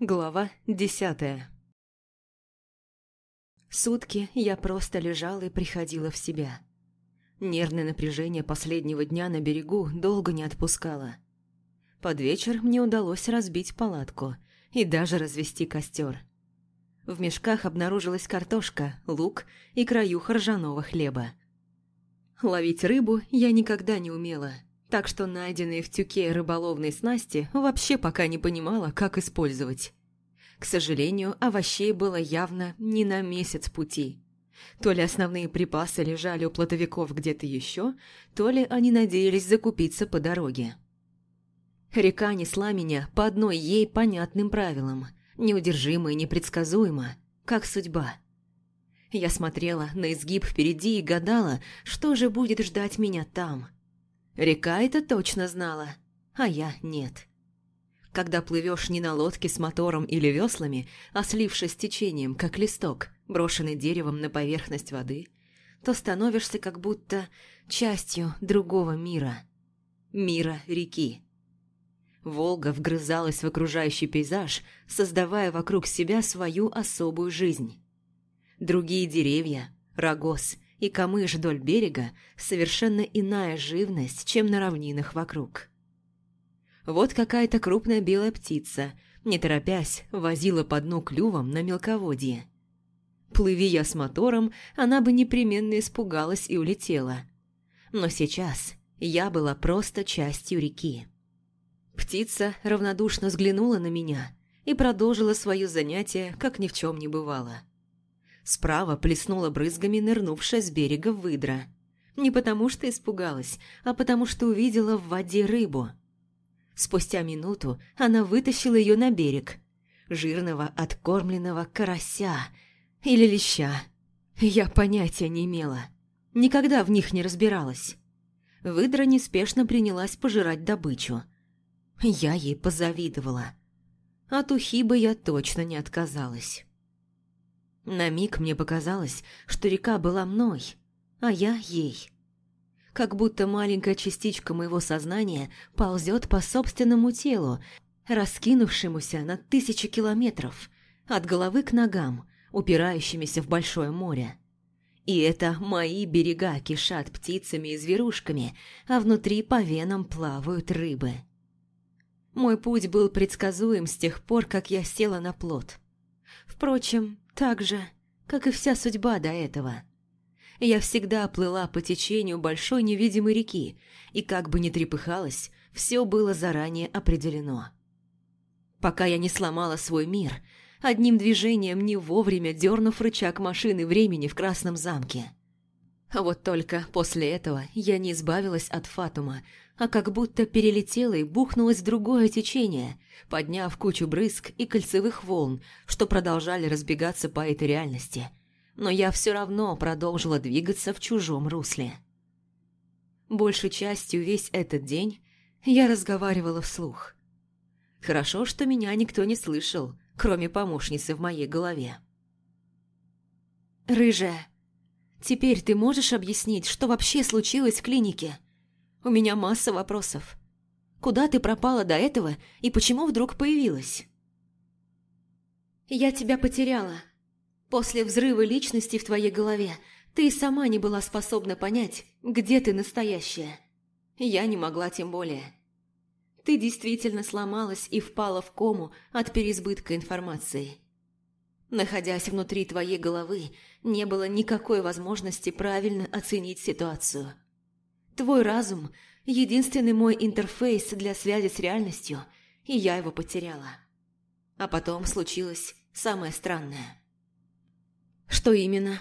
Глава десятая Сутки я просто лежала и приходила в себя. Нервное напряжение последнего дня на берегу долго не отпускало. Под вечер мне удалось разбить палатку и даже развести костер. В мешках обнаружилась картошка, лук и краюха ржаного хлеба. Ловить рыбу я никогда не умела – так что найденные в тюке рыболовные снасти вообще пока не понимала, как использовать. К сожалению, овощей было явно не на месяц пути. То ли основные припасы лежали у плотовиков где-то еще, то ли они надеялись закупиться по дороге. Река несла меня по одной ей понятным правилам, неудержимо и непредсказуемо, как судьба. Я смотрела на изгиб впереди и гадала, что же будет ждать меня там. Река это точно знала, а я нет когда плывешь не на лодке с мотором или веслами, а слившись течением, как листок, брошенный деревом на поверхность воды, то становишься как будто частью другого мира. Мира реки. Волга вгрызалась в окружающий пейзаж, создавая вокруг себя свою особую жизнь. Другие деревья, рогоз и камыш вдоль берега – совершенно иная живность, чем на равнинах вокруг. Вот какая-то крупная белая птица, не торопясь, возила по дну клювом на мелководье. Плыви я с мотором, она бы непременно испугалась и улетела. Но сейчас я была просто частью реки. Птица равнодушно взглянула на меня и продолжила свое занятие, как ни в чем не бывало. Справа плеснула брызгами нырнувшая с берега выдра. Не потому что испугалась, а потому что увидела в воде рыбу – Спустя минуту она вытащила ее на берег. Жирного, откормленного карася или леща. Я понятия не имела. Никогда в них не разбиралась. Выдра неспешно принялась пожирать добычу. Я ей позавидовала. От ухиба я точно не отказалась. На миг мне показалось, что река была мной, а я ей как будто маленькая частичка моего сознания ползет по собственному телу, раскинувшемуся на тысячи километров, от головы к ногам, упирающимися в большое море. И это мои берега кишат птицами и зверушками, а внутри по венам плавают рыбы. Мой путь был предсказуем с тех пор, как я села на плот. Впрочем, так же, как и вся судьба до этого – я всегда плыла по течению большой невидимой реки, и как бы ни трепыхалась, все было заранее определено. Пока я не сломала свой мир, одним движением не вовремя дернув рычаг машины времени в Красном замке. Вот только после этого я не избавилась от Фатума, а как будто перелетела и бухнулась в другое течение, подняв кучу брызг и кольцевых волн, что продолжали разбегаться по этой реальности – но я все равно продолжила двигаться в чужом русле. Большей частью весь этот день я разговаривала вслух. Хорошо, что меня никто не слышал, кроме помощницы в моей голове. «Рыжая, теперь ты можешь объяснить, что вообще случилось в клинике? У меня масса вопросов. Куда ты пропала до этого и почему вдруг появилась?» «Я тебя потеряла», После взрыва личности в твоей голове ты сама не была способна понять, где ты настоящая. Я не могла тем более. Ты действительно сломалась и впала в кому от переизбытка информации. Находясь внутри твоей головы, не было никакой возможности правильно оценить ситуацию. Твой разум – единственный мой интерфейс для связи с реальностью, и я его потеряла. А потом случилось самое странное. Что именно?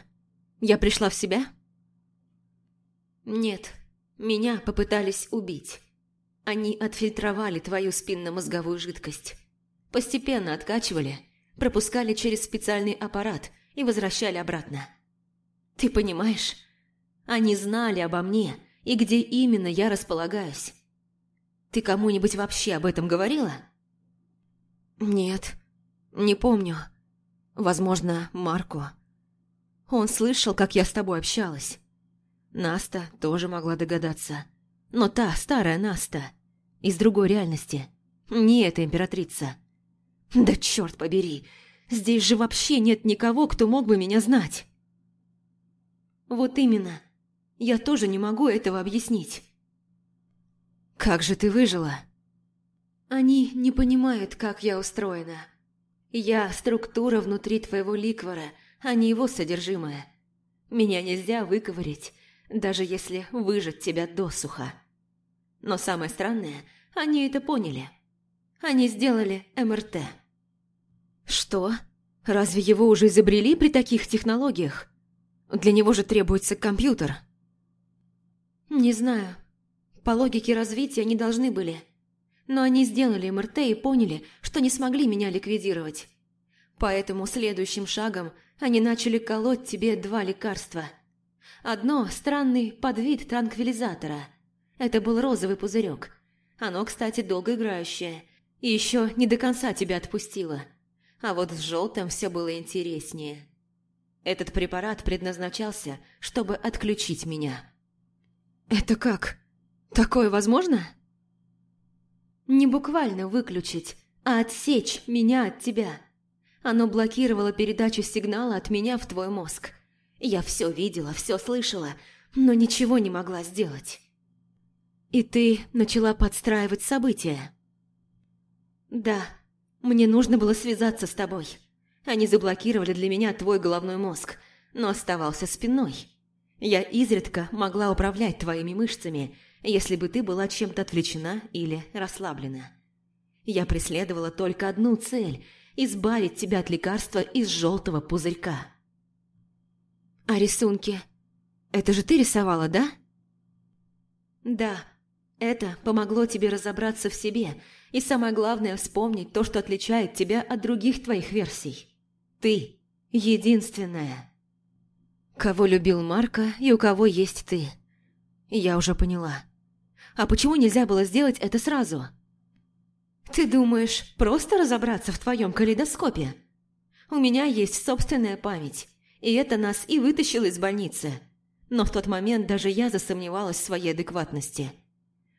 Я пришла в себя? Нет, меня попытались убить. Они отфильтровали твою спинномозговую жидкость. Постепенно откачивали, пропускали через специальный аппарат и возвращали обратно. Ты понимаешь? Они знали обо мне и где именно я располагаюсь. Ты кому-нибудь вообще об этом говорила? Нет, не помню. Возможно, Марку. Он слышал, как я с тобой общалась. Наста тоже могла догадаться. Но та, старая Наста, из другой реальности. Не эта императрица. Да черт побери, здесь же вообще нет никого, кто мог бы меня знать. Вот именно. Я тоже не могу этого объяснить. Как же ты выжила? Они не понимают, как я устроена. Я – структура внутри твоего ликвора – а не его содержимое. Меня нельзя выковырять, даже если выжать тебя досуха. Но самое странное, они это поняли. Они сделали МРТ. Что? Разве его уже изобрели при таких технологиях? Для него же требуется компьютер. Не знаю. По логике развития они должны были. Но они сделали МРТ и поняли, что не смогли меня ликвидировать. Поэтому следующим шагом они начали колоть тебе два лекарства. Одно – странный подвид транквилизатора. Это был розовый пузырек. Оно, кстати, долгоиграющее. И еще не до конца тебя отпустило. А вот с желтым все было интереснее. Этот препарат предназначался, чтобы отключить меня. «Это как? Такое возможно?» «Не буквально выключить, а отсечь меня от тебя» Оно блокировало передачу сигнала от меня в твой мозг. Я все видела, все слышала, но ничего не могла сделать. И ты начала подстраивать события. Да, мне нужно было связаться с тобой. Они заблокировали для меня твой головной мозг, но оставался спиной. Я изредка могла управлять твоими мышцами, если бы ты была чем-то отвлечена или расслаблена. Я преследовала только одну цель – избавить тебя от лекарства из желтого пузырька. А рисунки? Это же ты рисовала, да? Да, это помогло тебе разобраться в себе и самое главное вспомнить то, что отличает тебя от других твоих версий. Ты единственная. Кого любил Марка и у кого есть ты. Я уже поняла. А почему нельзя было сделать это сразу? Ты думаешь, просто разобраться в твоем калейдоскопе? У меня есть собственная память, и это нас и вытащило из больницы. Но в тот момент даже я засомневалась в своей адекватности.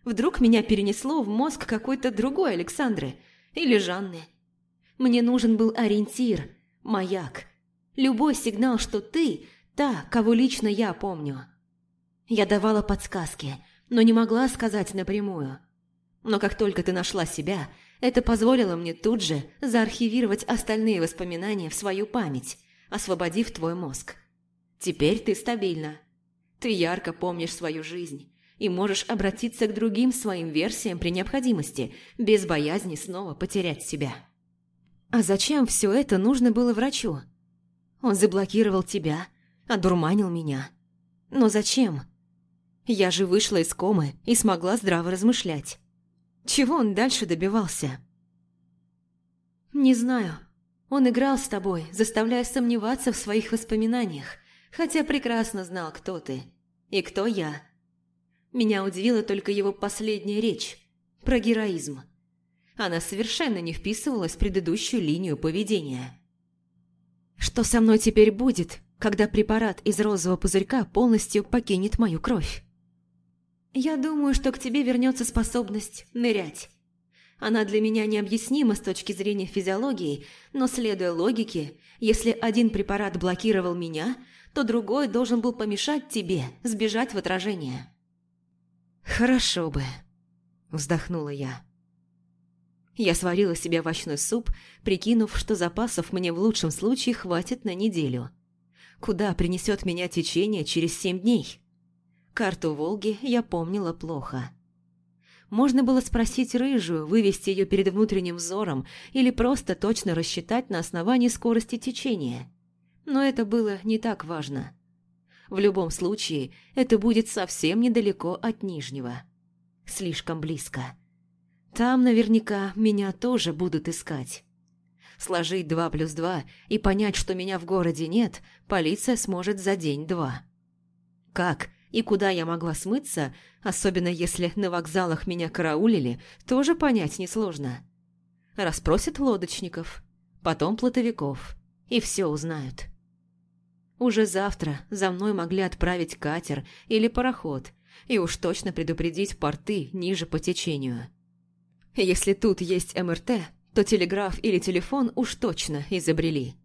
Вдруг меня перенесло в мозг какой-то другой Александры или Жанны. Мне нужен был ориентир, маяк, любой сигнал, что ты – та, кого лично я помню. Я давала подсказки, но не могла сказать напрямую – но как только ты нашла себя, это позволило мне тут же заархивировать остальные воспоминания в свою память, освободив твой мозг. Теперь ты стабильна. Ты ярко помнишь свою жизнь и можешь обратиться к другим своим версиям при необходимости, без боязни снова потерять себя. А зачем все это нужно было врачу? Он заблокировал тебя, одурманил меня. Но зачем? Я же вышла из комы и смогла здраво размышлять. Чего он дальше добивался? Не знаю. Он играл с тобой, заставляя сомневаться в своих воспоминаниях, хотя прекрасно знал, кто ты и кто я. Меня удивила только его последняя речь про героизм. Она совершенно не вписывалась в предыдущую линию поведения. Что со мной теперь будет, когда препарат из розового пузырька полностью покинет мою кровь? «Я думаю, что к тебе вернется способность нырять. Она для меня необъяснима с точки зрения физиологии, но следуя логике, если один препарат блокировал меня, то другой должен был помешать тебе сбежать в отражение». «Хорошо бы», – вздохнула я. Я сварила себе овощной суп, прикинув, что запасов мне в лучшем случае хватит на неделю. Куда принесет меня течение через семь дней? Карту Волги я помнила плохо. Можно было спросить рыжую, вывести ее перед внутренним взором или просто точно рассчитать на основании скорости течения. Но это было не так важно. В любом случае, это будет совсем недалеко от Нижнего. Слишком близко. Там наверняка меня тоже будут искать. Сложить два плюс два и понять, что меня в городе нет, полиция сможет за день-два. Как? и куда я могла смыться, особенно если на вокзалах меня караулили, тоже понять несложно. Распросят лодочников, потом плотовиков, и все узнают. Уже завтра за мной могли отправить катер или пароход, и уж точно предупредить порты ниже по течению. Если тут есть МРТ, то телеграф или телефон уж точно изобрели.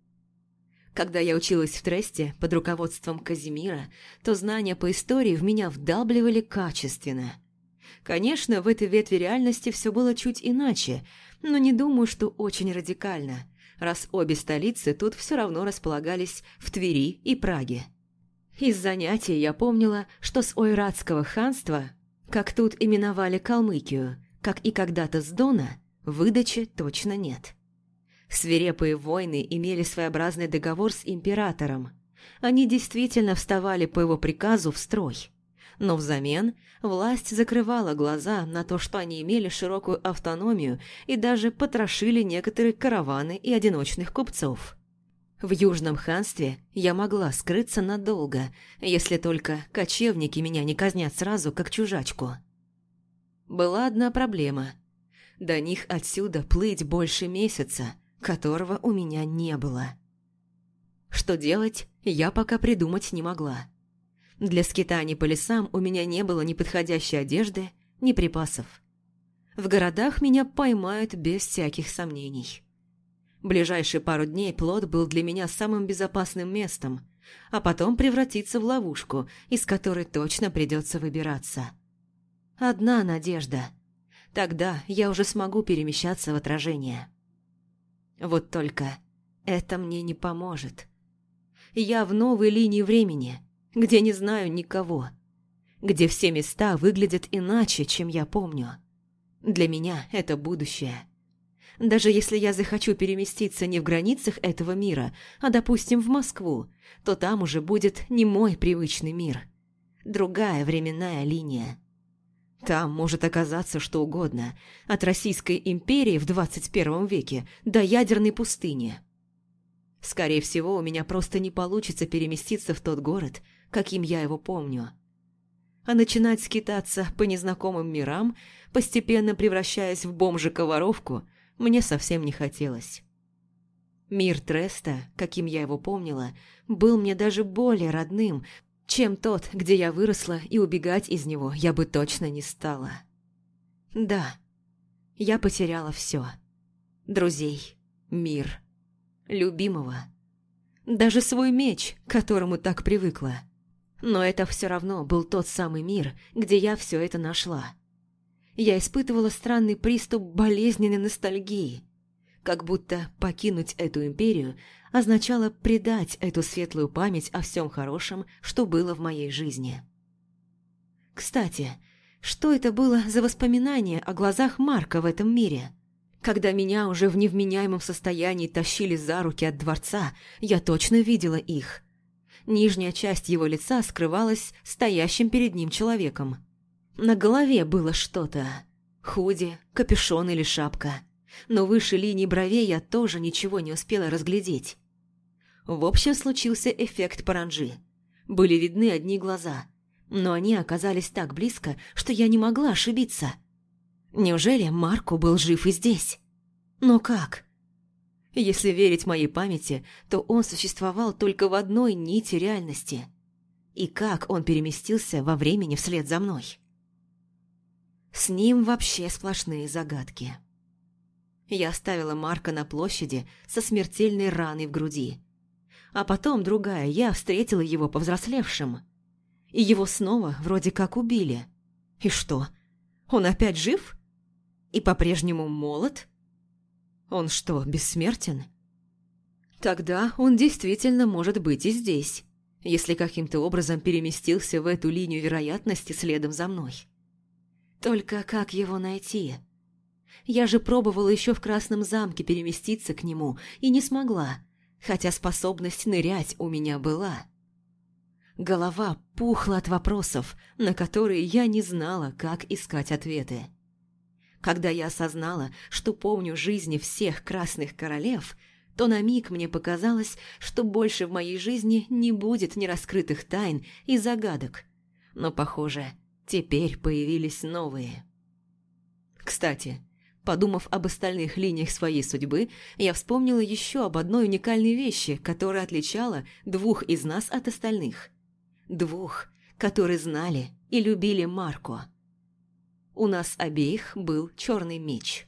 Когда я училась в Тресте под руководством Казимира, то знания по истории в меня вдавливали качественно. Конечно, в этой ветви реальности все было чуть иначе, но не думаю, что очень радикально, раз обе столицы тут все равно располагались в Твери и Праге. Из занятий я помнила, что с Ойратского ханства, как тут именовали Калмыкию, как и когда-то с Дона, выдачи точно нет. Свирепые войны имели своеобразный договор с императором. Они действительно вставали по его приказу в строй. Но взамен власть закрывала глаза на то, что они имели широкую автономию и даже потрошили некоторые караваны и одиночных купцов. В Южном ханстве я могла скрыться надолго, если только кочевники меня не казнят сразу, как чужачку. Была одна проблема. До них отсюда плыть больше месяца – которого у меня не было. Что делать, я пока придумать не могла. Для скитаний по лесам у меня не было ни подходящей одежды, ни припасов. В городах меня поймают без всяких сомнений. Ближайшие пару дней плод был для меня самым безопасным местом, а потом превратится в ловушку, из которой точно придется выбираться. Одна надежда. Тогда я уже смогу перемещаться в отражение. Вот только это мне не поможет. Я в новой линии времени, где не знаю никого, где все места выглядят иначе, чем я помню. Для меня это будущее. Даже если я захочу переместиться не в границах этого мира, а, допустим, в Москву, то там уже будет не мой привычный мир. Другая временная линия. Там может оказаться что угодно, от Российской империи в 21 веке до ядерной пустыни. Скорее всего, у меня просто не получится переместиться в тот город, каким я его помню. А начинать скитаться по незнакомым мирам, постепенно превращаясь в бомжика-воровку, мне совсем не хотелось. Мир Треста, каким я его помнила, был мне даже более родным, чем тот, где я выросла, и убегать из него я бы точно не стала. Да, я потеряла все. Друзей, мир, любимого. Даже свой меч, к которому так привыкла. Но это все равно был тот самый мир, где я все это нашла. Я испытывала странный приступ болезненной ностальгии – как будто покинуть эту империю означало предать эту светлую память о всем хорошем, что было в моей жизни. Кстати, что это было за воспоминание о глазах Марка в этом мире? Когда меня уже в невменяемом состоянии тащили за руки от дворца, я точно видела их. Нижняя часть его лица скрывалась стоящим перед ним человеком. На голове было что-то. Худи, капюшон или шапка – но выше линии бровей я тоже ничего не успела разглядеть. В общем, случился эффект паранджи. Были видны одни глаза, но они оказались так близко, что я не могла ошибиться. Неужели Марко был жив и здесь? Но как? Если верить моей памяти, то он существовал только в одной нити реальности. И как он переместился во времени вслед за мной? С ним вообще сплошные загадки. Я оставила Марка на площади со смертельной раной в груди. А потом другая, я встретила его повзрослевшим. И его снова вроде как убили. И что, он опять жив? И по-прежнему молод? Он что, бессмертен? Тогда он действительно может быть и здесь, если каким-то образом переместился в эту линию вероятности следом за мной. Только как его найти?» Я же пробовала еще в Красном замке переместиться к нему и не смогла, хотя способность нырять у меня была. Голова пухла от вопросов, на которые я не знала, как искать ответы. Когда я осознала, что помню жизни всех красных королев, то на миг мне показалось, что больше в моей жизни не будет нераскрытых тайн и загадок. Но, похоже, теперь появились новые. Кстати, Подумав об остальных линиях своей судьбы, я вспомнила еще об одной уникальной вещи, которая отличала двух из нас от остальных. Двух, которые знали и любили Марко. У нас обеих был черный меч.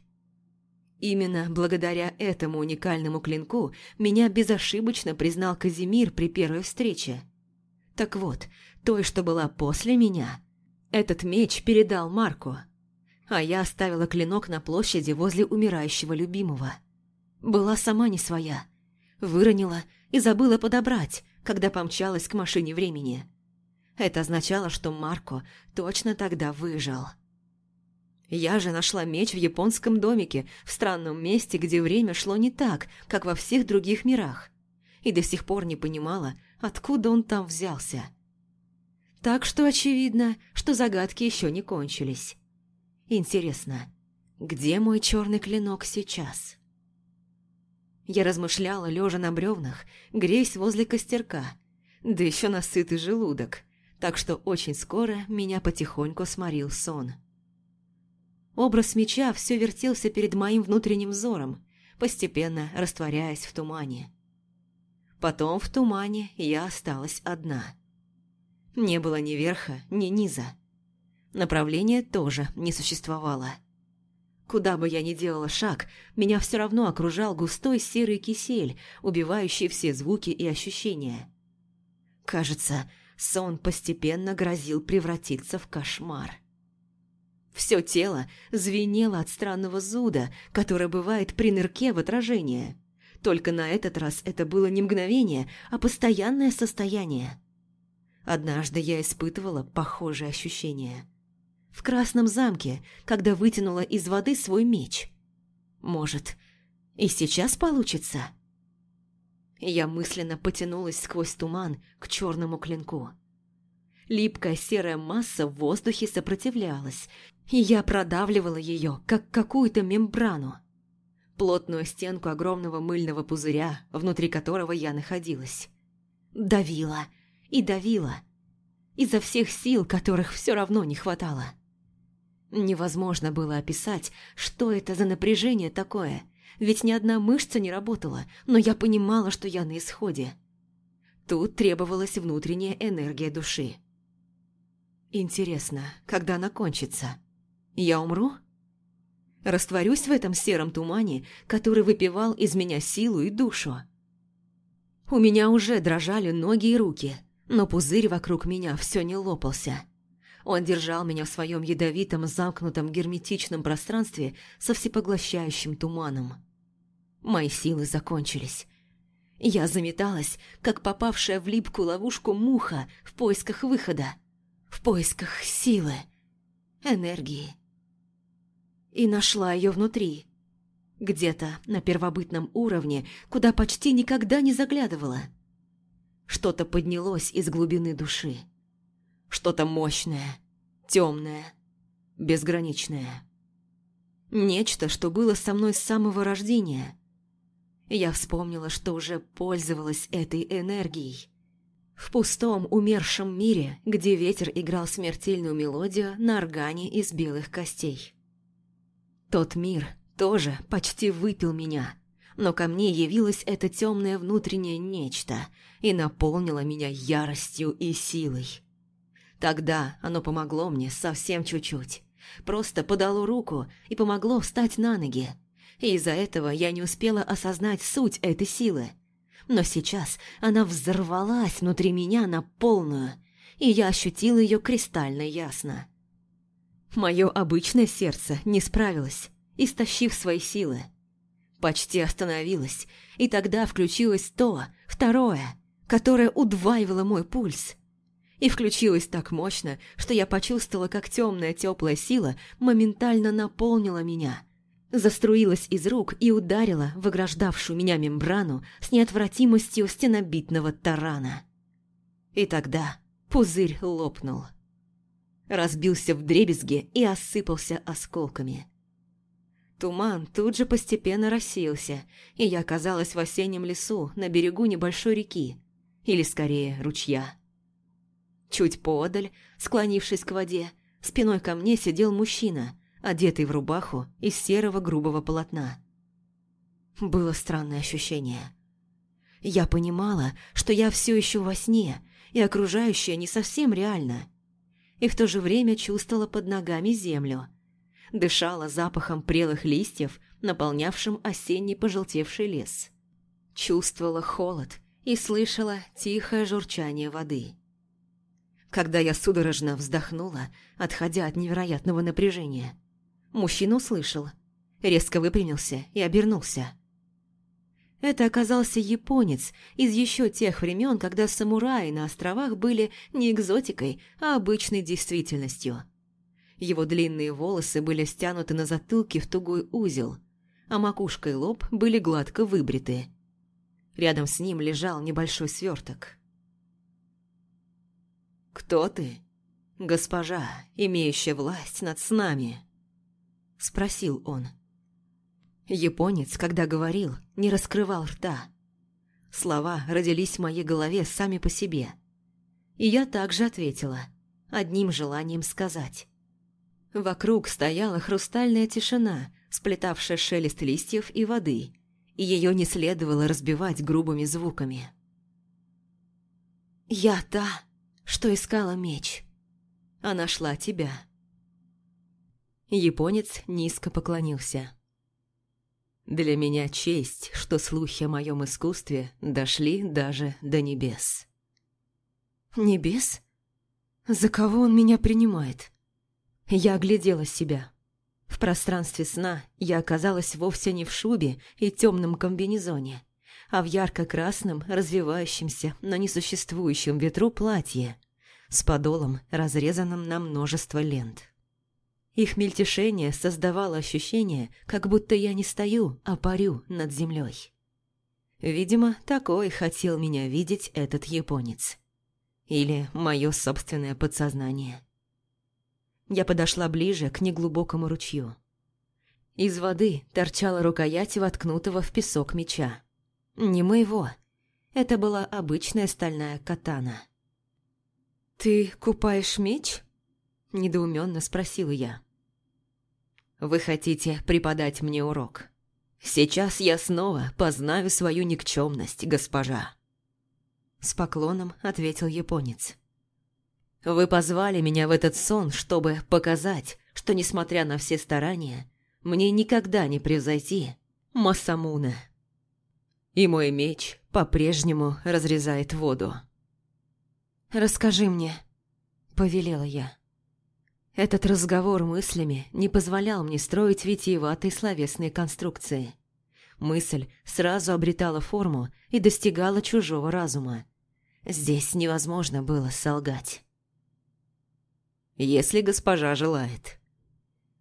Именно благодаря этому уникальному клинку меня безошибочно признал Казимир при первой встрече. Так вот, той, что была после меня, этот меч передал Марко а я оставила клинок на площади возле умирающего любимого. Была сама не своя. Выронила и забыла подобрать, когда помчалась к машине времени. Это означало, что Марко точно тогда выжил. Я же нашла меч в японском домике, в странном месте, где время шло не так, как во всех других мирах. И до сих пор не понимала, откуда он там взялся. Так что очевидно, что загадки еще не кончились. Интересно, где мой черный клинок сейчас? Я размышляла, лежа на бревнах, греясь возле костерка, да еще на сытый желудок, так что очень скоро меня потихоньку сморил сон. Образ меча все вертелся перед моим внутренним взором, постепенно растворяясь в тумане. Потом в тумане я осталась одна. Не было ни верха, ни низа. Направление тоже не существовало. Куда бы я ни делала шаг, меня все равно окружал густой серый кисель, убивающий все звуки и ощущения. Кажется, сон постепенно грозил превратиться в кошмар. Все тело звенело от странного зуда, которое бывает при нырке в отражение. Только на этот раз это было не мгновение, а постоянное состояние. Однажды я испытывала похожее ощущение – в красном замке, когда вытянула из воды свой меч. Может, и сейчас получится? Я мысленно потянулась сквозь туман к черному клинку. Липкая серая масса в воздухе сопротивлялась, и я продавливала ее, как какую-то мембрану. Плотную стенку огромного мыльного пузыря, внутри которого я находилась. Давила и давила. Изо всех сил, которых все равно не хватало. Невозможно было описать, что это за напряжение такое, ведь ни одна мышца не работала, но я понимала, что я на исходе. Тут требовалась внутренняя энергия души. Интересно, когда она кончится? Я умру? Растворюсь в этом сером тумане, который выпивал из меня силу и душу. У меня уже дрожали ноги и руки, но пузырь вокруг меня все не лопался. Он держал меня в своем ядовитом, замкнутом, герметичном пространстве со всепоглощающим туманом. Мои силы закончились. Я заметалась, как попавшая в липкую ловушку муха в поисках выхода, в поисках силы, энергии. И нашла ее внутри, где-то на первобытном уровне, куда почти никогда не заглядывала. Что-то поднялось из глубины души. Что-то мощное, темное, безграничное. Нечто, что было со мной с самого рождения. Я вспомнила, что уже пользовалась этой энергией. В пустом, умершем мире, где ветер играл смертельную мелодию на органе из белых костей. Тот мир тоже почти выпил меня, но ко мне явилось это темное внутреннее нечто и наполнило меня яростью и силой. Тогда оно помогло мне совсем чуть-чуть. Просто подало руку и помогло встать на ноги. И из-за этого я не успела осознать суть этой силы. Но сейчас она взорвалась внутри меня на полную, и я ощутила ее кристально ясно. Мое обычное сердце не справилось, истощив свои силы. Почти остановилось, и тогда включилось то, второе, которое удваивало мой пульс – и включилась так мощно, что я почувствовала, как темная теплая сила моментально наполнила меня. Заструилась из рук и ударила в ограждавшую меня мембрану с неотвратимостью стенобитного тарана. И тогда пузырь лопнул. Разбился в дребезги и осыпался осколками. Туман тут же постепенно рассеялся, и я оказалась в осеннем лесу на берегу небольшой реки, или скорее ручья. Чуть подаль, склонившись к воде, спиной ко мне сидел мужчина, одетый в рубаху из серого грубого полотна. Было странное ощущение. Я понимала, что я все еще во сне, и окружающее не совсем реально. И в то же время чувствовала под ногами землю. Дышала запахом прелых листьев, наполнявшим осенний пожелтевший лес. Чувствовала холод и слышала тихое журчание воды когда я судорожно вздохнула, отходя от невероятного напряжения. Мужчина услышал, резко выпрямился и обернулся. Это оказался японец из еще тех времен, когда самураи на островах были не экзотикой, а обычной действительностью. Его длинные волосы были стянуты на затылке в тугой узел, а макушка и лоб были гладко выбриты. Рядом с ним лежал небольшой сверток. «Кто ты, госпожа, имеющая власть над снами?» – спросил он. Японец, когда говорил, не раскрывал рта. Слова родились в моей голове сами по себе. И я также ответила, одним желанием сказать. Вокруг стояла хрустальная тишина, сплетавшая шелест листьев и воды, и ее не следовало разбивать грубыми звуками. «Я та, что искала меч. А нашла тебя. Японец низко поклонился. Для меня честь, что слухи о моем искусстве дошли даже до небес. Небес? За кого он меня принимает? Я оглядела себя. В пространстве сна я оказалась вовсе не в шубе и темном комбинезоне а в ярко-красном, развивающемся, но несуществующем ветру платье с подолом, разрезанным на множество лент. Их мельтешение создавало ощущение, как будто я не стою, а парю над землей. Видимо, такой хотел меня видеть этот японец. Или мое собственное подсознание. Я подошла ближе к неглубокому ручью. Из воды торчала рукоять воткнутого в песок меча. Не моего. Это была обычная стальная катана. «Ты купаешь меч?» – недоуменно спросила я. «Вы хотите преподать мне урок? Сейчас я снова познаю свою никчемность, госпожа!» С поклоном ответил японец. «Вы позвали меня в этот сон, чтобы показать, что, несмотря на все старания, мне никогда не превзойти Масамуна» и мой меч по-прежнему разрезает воду. «Расскажи мне», — повелела я. Этот разговор мыслями не позволял мне строить витиеватые словесные конструкции. Мысль сразу обретала форму и достигала чужого разума. Здесь невозможно было солгать. «Если госпожа желает».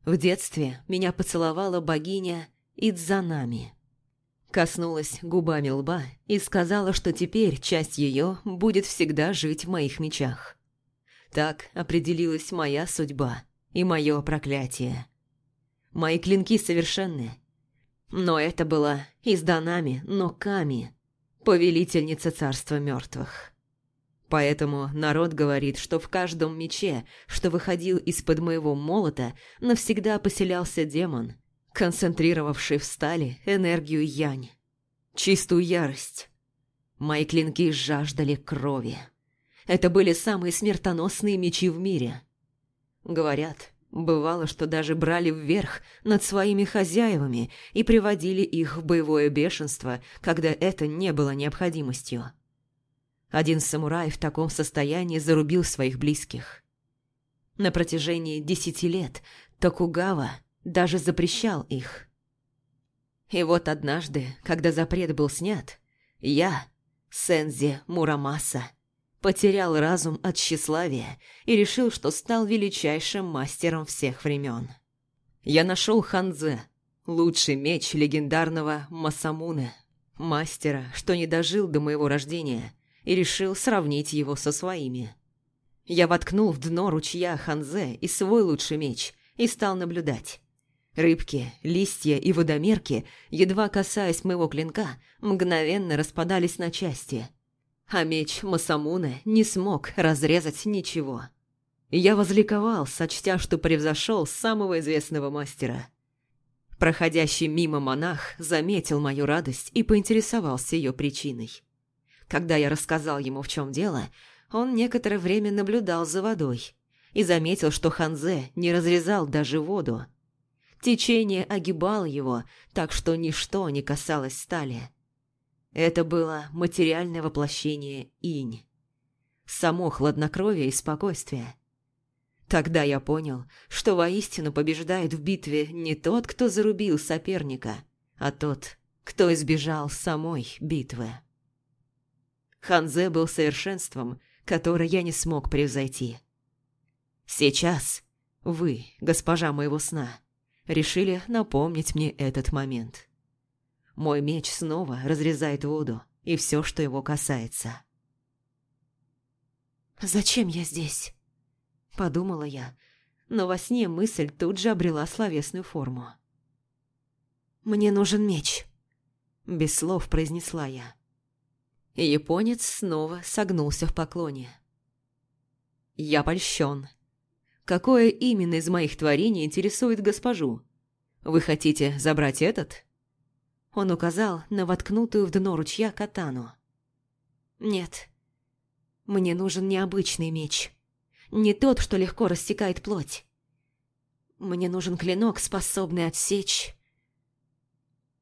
В детстве меня поцеловала богиня Идзанами. Коснулась губами лба и сказала, что теперь часть ее будет всегда жить в моих мечах. Так определилась моя судьба и мое проклятие. Мои клинки совершенны. Но это была изданами, но Ками, повелительница царства мертвых. Поэтому народ говорит, что в каждом мече, что выходил из-под моего молота, навсегда поселялся демон, концентрировавший в стали энергию янь, чистую ярость. Мои клинки жаждали крови. Это были самые смертоносные мечи в мире. Говорят, бывало, что даже брали вверх над своими хозяевами и приводили их в боевое бешенство, когда это не было необходимостью. Один самурай в таком состоянии зарубил своих близких. На протяжении десяти лет Токугава – даже запрещал их. И вот однажды, когда запрет был снят, я, Сензи Мурамаса, потерял разум от тщеславия и решил, что стал величайшим мастером всех времен. Я нашел Ханзе, лучший меч легендарного Масамуны, мастера, что не дожил до моего рождения, и решил сравнить его со своими. Я воткнул в дно ручья Ханзе и свой лучший меч и стал наблюдать. Рыбки, листья и водомерки, едва касаясь моего клинка, мгновенно распадались на части. А меч Масамуна не смог разрезать ничего. Я возликовал, сочтя, что превзошел самого известного мастера. Проходящий мимо монах заметил мою радость и поинтересовался ее причиной. Когда я рассказал ему, в чем дело, он некоторое время наблюдал за водой и заметил, что Ханзе не разрезал даже воду, Течение огибало его, так что ничто не касалось стали. Это было материальное воплощение инь. Само хладнокровие и спокойствие. Тогда я понял, что воистину побеждает в битве не тот, кто зарубил соперника, а тот, кто избежал самой битвы. Ханзе был совершенством, которое я не смог превзойти. Сейчас вы, госпожа моего сна, решили напомнить мне этот момент. Мой меч снова разрезает воду и все, что его касается. «Зачем я здесь?» – подумала я, но во сне мысль тут же обрела словесную форму. «Мне нужен меч», – без слов произнесла я. японец снова согнулся в поклоне. «Я польщен», Какое именно из моих творений интересует госпожу? Вы хотите забрать этот?» Он указал на воткнутую в дно ручья катану. «Нет. Мне нужен необычный меч. Не тот, что легко рассекает плоть. Мне нужен клинок, способный отсечь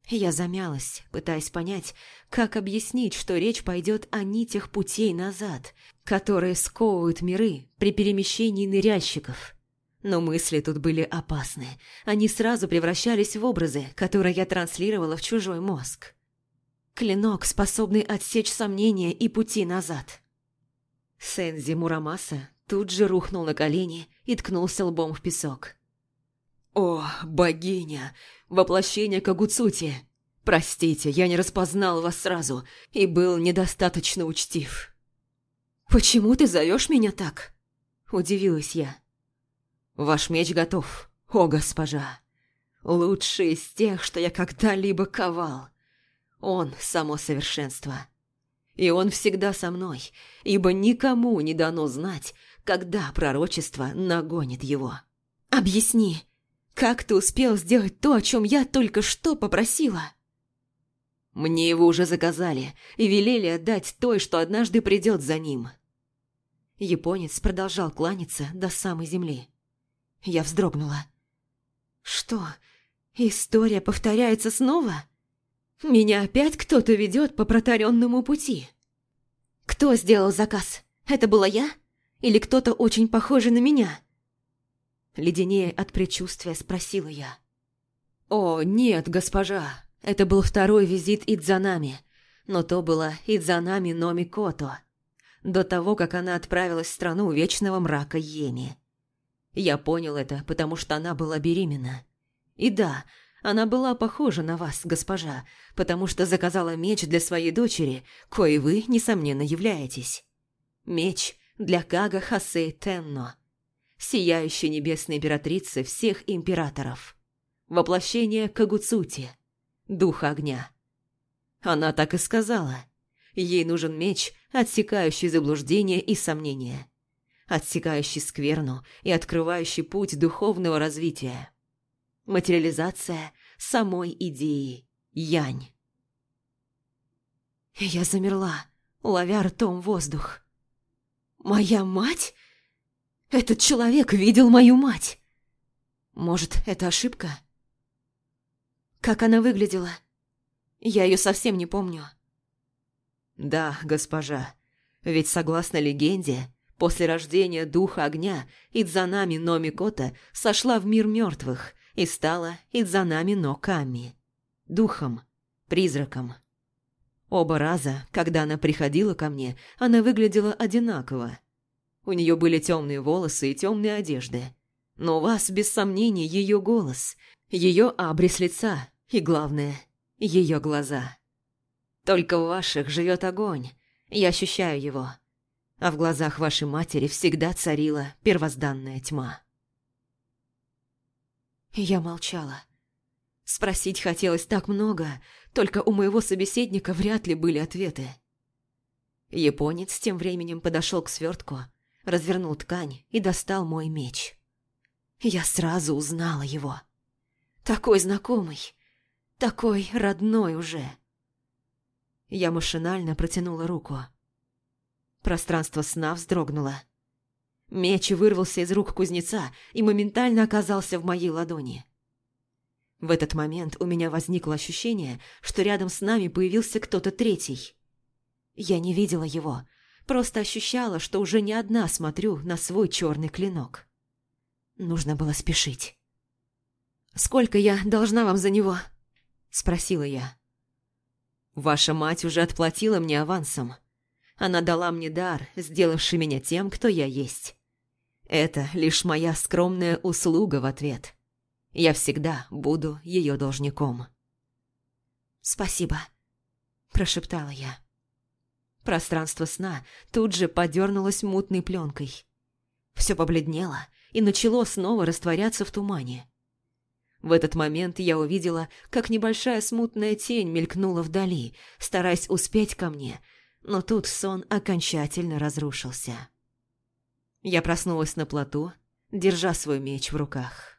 я замялась, пытаясь понять, как объяснить, что речь пойдет о нитях путей назад, которые сковывают миры при перемещении ныряльщиков. Но мысли тут были опасны. Они сразу превращались в образы, которые я транслировала в чужой мозг. Клинок, способный отсечь сомнения и пути назад. Сензи Мурамаса тут же рухнул на колени и ткнулся лбом в песок. «О, богиня! Воплощение Кагуцути! Простите, я не распознал вас сразу и был недостаточно учтив». «Почему ты зовешь меня так?» – удивилась я. «Ваш меч готов, о госпожа. Лучший из тех, что я когда-либо ковал. Он – само совершенство. И он всегда со мной, ибо никому не дано знать, когда пророчество нагонит его». «Объясни!» Как ты успел сделать то, о чем я только что попросила? Мне его уже заказали и велели отдать той, что однажды придет за ним. Японец продолжал кланяться до самой земли. Я вздрогнула. Что, история повторяется снова? Меня опять кто-то ведет по протаренному пути. Кто сделал заказ? Это была я? Или кто-то очень похожий на меня? — Леденее от предчувствия спросила я. «О, нет, госпожа, это был второй визит Идзанами, но то было Идзанами Номи Кото, до того, как она отправилась в страну вечного мрака Йеми. Я понял это, потому что она была беременна. И да, она была похожа на вас, госпожа, потому что заказала меч для своей дочери, коей вы, несомненно, являетесь. Меч для Кага Хасей Тенно сияющий небесной императрицы всех императоров, воплощение Кагуцути, духа огня. Она так и сказала. Ей нужен меч, отсекающий заблуждения и сомнения, отсекающий скверну и открывающий путь духовного развития. Материализация самой идеи Янь. Я замерла, ловя ртом воздух. «Моя мать?» Этот человек видел мою мать. Может, это ошибка? Как она выглядела? Я ее совсем не помню. Да, госпожа. Ведь согласно легенде, после рождения Духа Огня Идзанами Номикота сошла в мир мертвых и стала Идзанами Ноками, Духом, призраком. Оба раза, когда она приходила ко мне, она выглядела одинаково – у нее были темные волосы и темные одежды. Но у вас, без сомнения, ее голос, ее абрис лица и, главное, ее глаза. Только в ваших живет огонь, я ощущаю его. А в глазах вашей матери всегда царила первозданная тьма. Я молчала. Спросить хотелось так много, только у моего собеседника вряд ли были ответы. Японец тем временем подошел к свертку развернул ткань и достал мой меч. Я сразу узнала его. Такой знакомый, такой родной уже. Я машинально протянула руку. Пространство сна вздрогнуло. Меч вырвался из рук кузнеца и моментально оказался в моей ладони. В этот момент у меня возникло ощущение, что рядом с нами появился кто-то третий. Я не видела его, Просто ощущала, что уже не одна смотрю на свой черный клинок. Нужно было спешить. «Сколько я должна вам за него?» – спросила я. «Ваша мать уже отплатила мне авансом. Она дала мне дар, сделавший меня тем, кто я есть. Это лишь моя скромная услуга в ответ. Я всегда буду ее должником». «Спасибо», – прошептала я. Пространство сна тут же подернулось мутной пленкой. Все побледнело и начало снова растворяться в тумане. В этот момент я увидела, как небольшая смутная тень мелькнула вдали, стараясь успеть ко мне, но тут сон окончательно разрушился. Я проснулась на плоту, держа свой меч в руках.